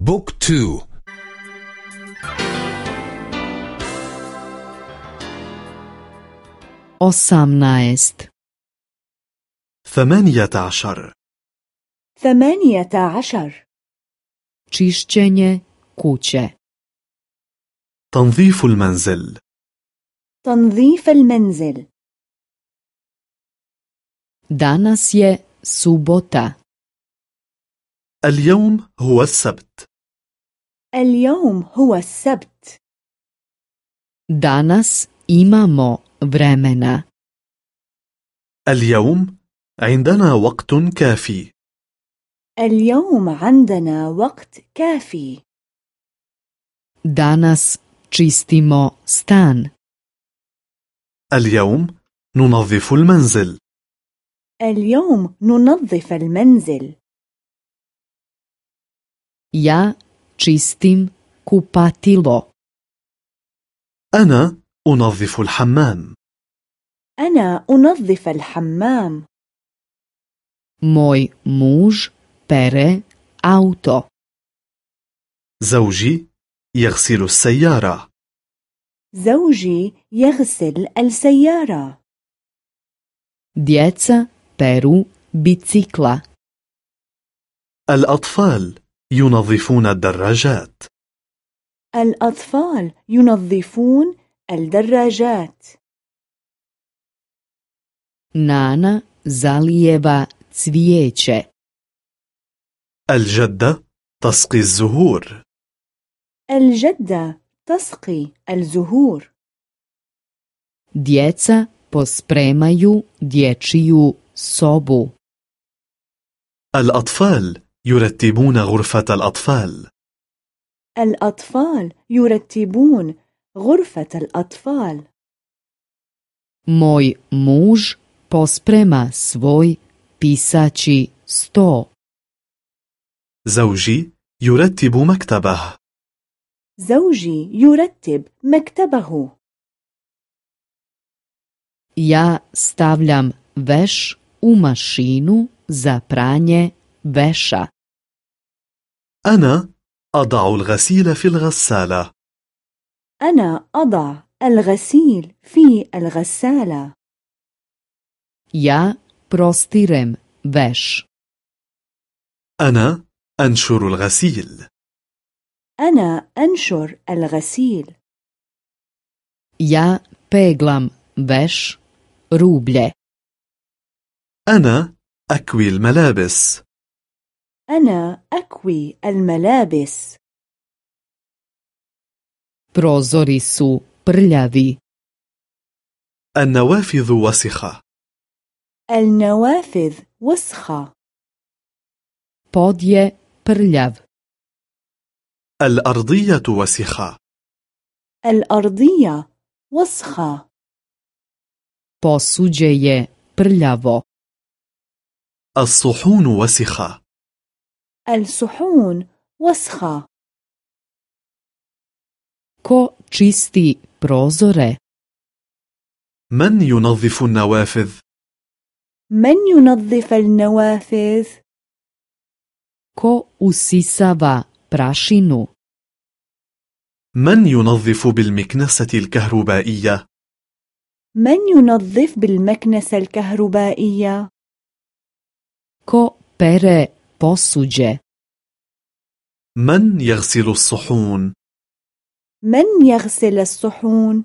بوك تو. osamnaest ثمانية عشر. ثمانية عشر. čišćenje kuće تنظيف المنزل. تنظيف المنزل. danas je subota اليوم هو السبت. اليوم هو السبت. Danas imamo vremena. اليوم عندنا وقت كافي. اليوم عندنا وقت كافي. Danas čistimo stan. اليوم ننظف المنزل. اليوم ننظف المنزل. Ja čistim kupatilo. أنا أنظف الحمام. أنا أنظف الحمام. Moj muž pere auto. زوجي يغسل السيارة. زوجي يغسل السيارة. Djeca peru bicikla. الأطفال ينظفون الدراجات الأطفال ينظفون الدراجات Nana zalijeva cvijeće. الجدة تسقي الزهور الجدة تسقي الزهور Djeca pospremaju dječiju sobu. الأطفال يرتبون غرفة الأطفال الأطفال يرتبون غرفة الأطفال Moj muž posprema svoj pisaći sto. زوجي يرتب مكتبه زوجي يرتب مكتبه Ja stavljam veš u mašinu za pranje veša. أنا أضع الغسيل في الغسالة. أنا أضع الغسيل في الغسالة. Ja prostirem veš. أنا أنشر الغسيل. أنا أنشر الغسيل. Ja peglam veš rublje. أنا أكوي الملابس. أنا أكوي الملابس Prozori su prljavi. النوافذ وسخة النوافذ وسخة Pod je prljav. الأرضية وسخة الأرضية وسخة Posuđe je prljavo. الصحون وسخة الصحون وسخة Ko čisti prozore? من ينظف النوافذ؟ من ينظف النوافذ؟ Ko usisava prašinu? من ينظف بالمكنسة الكهربائية؟ من ينظف بالمكنسة الكهربائية؟ Ko pere posuđe? من يغسل الصحون؟ من يغسل الصحون؟